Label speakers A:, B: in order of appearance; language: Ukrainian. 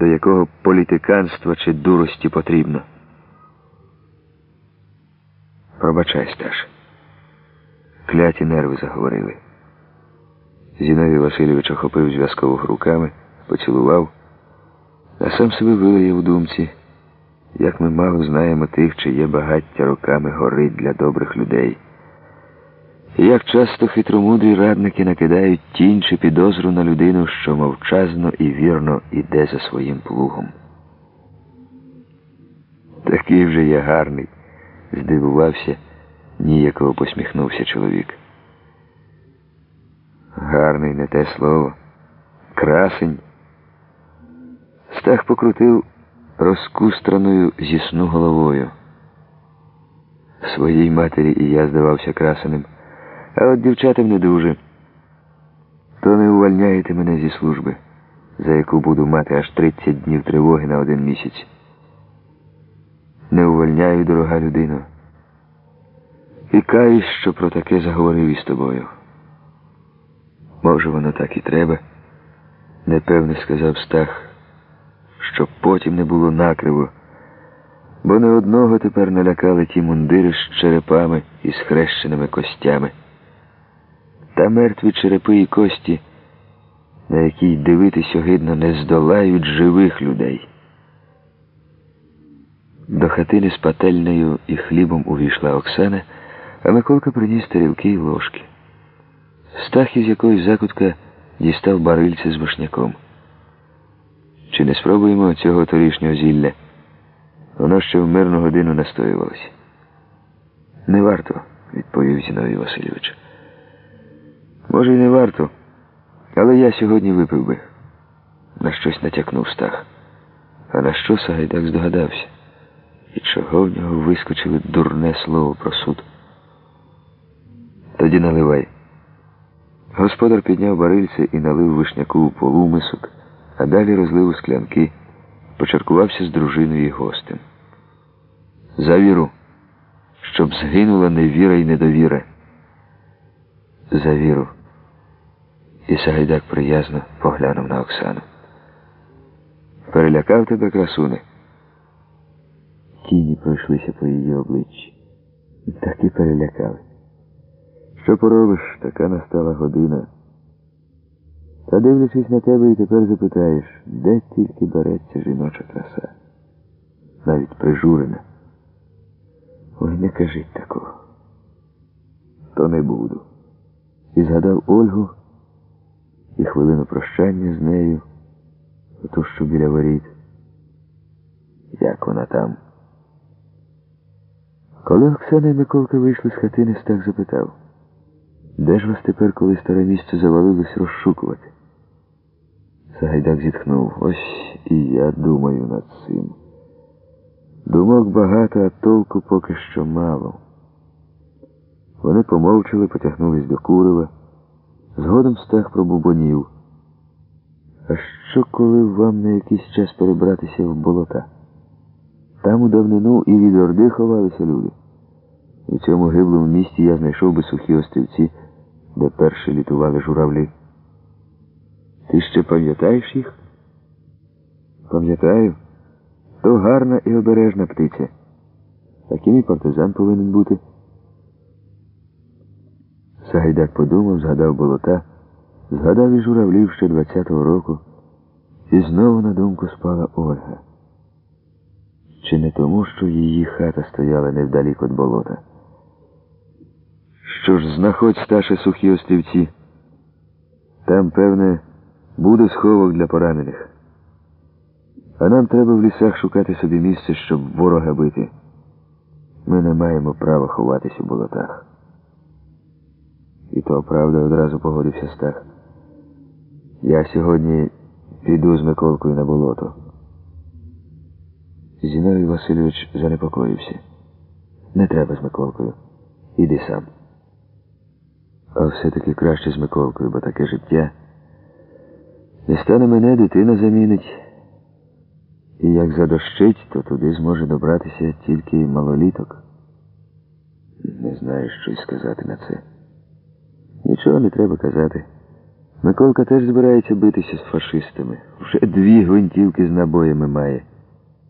A: до якого політиканства чи дурості потрібно. Пробачай, Сташ. Кляті нерви заговорили. Зіновій Васильович охопив зв'язкових руками, поцілував, а сам себе вилає у думці, як ми мало знаємо тих, чиє багаття роками горить для добрих людей. Як часто хитромудрі радники накидають тінь чи підозру на людину, що мовчазно і вірно іде за своїм плугом. Такий вже я гарний, здивувався, ніяково посміхнувся чоловік. Гарний не те слово. Красень. Стах покрутив розкустраною зі сну головою. Своїй матері і я здавався красеним. А от дівчатам не дуже. То не увольняєте мене зі служби, за яку буду мати аж 30 днів тривоги на один місяць. Не увольняю, дорога людина. І каюсь, що про таке заговорив із тобою. Може, воно так і треба, непевне сказав Стах, щоб потім не було накриво, бо не одного тепер налякали ті мундири з черепами і схрещеними костями. Та мертві черепи і кості, на які дивитись огидно, не здолають живих людей. До хатини з пательнею і хлібом увійшла Оксана, а Миколка приніс тарілки й ложки. Стах із якоїсь закутка дістав барильце з вишняком. Чи не спробуємо цього торішнього зілля? Воно ще в мирну годину настоювалося. Не варто, відповів Зіновій Васильович. Може, й не варто, але я сьогодні випив би. На щось натякнув стах. А на що Сагайдак здогадався? І чого в нього вискочило дурне слово про суд? Тоді наливай. Господар підняв барильце і налив вишняку у полумисок, а далі розлив у склянки, почаркувався з дружиною і гостем. За віру, щоб згинула невіра і недовіра. За віру. І Сагайдак приязно поглянув на Оксану. Перелякав тебе, красуне? Тіні пройшлися по її обличчі. Так і перелякали. Що поробиш, така настала година. Та дивлячись на тебе і тепер запитаєш, де тільки береться жіноча краса, навіть прижурена. Ой, не кажіть такого. То не буду. І згадав Ольгу і хвилину прощання з нею, оту, що біля воріт. Як вона там? Коли Оксана і Миколка вийшли з хатини, Стах запитав. Де ж вас тепер, коли старе місце завалилось, розшукувати? Сагайдак зітхнув. Ось і я думаю над цим. Думок багато, а толку поки що мало. Вони помовчали, потягнулись до курива. Згодом стах пробубонів. А що, коли вам на якийсь час перебратися в болота? Там у давнину і від орди ховалися люди. У цьому гиблому місті я знайшов би сухі острівці, де перші літували журавлі. Ти ще пам'ятаєш їх? Пам'ятаю. То гарна і обережна птиця. Таким і партизан повинен бути. Сагайдак подумав, згадав болота, згадав і журавлів ще 20-го року, і знову на думку спала Ольга. Чи не тому, що її хата стояла невдалік від болота? Що ж, знаходь старше сухі острівці. Там, певне, буде сховок для поранених. А нам треба в лісах шукати собі місце, щоб ворога бити. Ми не маємо права ховатись у болотах. І то правда одразу погодився Стах. Я сьогодні піду з Миколкою на болото. Зіновій Васильович занепокоївся. Не треба з Миколкою. Іди сам. А все-таки краще з Миколкою, бо таке життя. Не стане мене, дитина замінить. І як задощить, то туди зможе добратися тільки малоліток. Не знаю, що й сказати на це. Нічого не треба казати. Миколка теж збирається битися з фашистами. Вже дві гвинтівки з набоями має.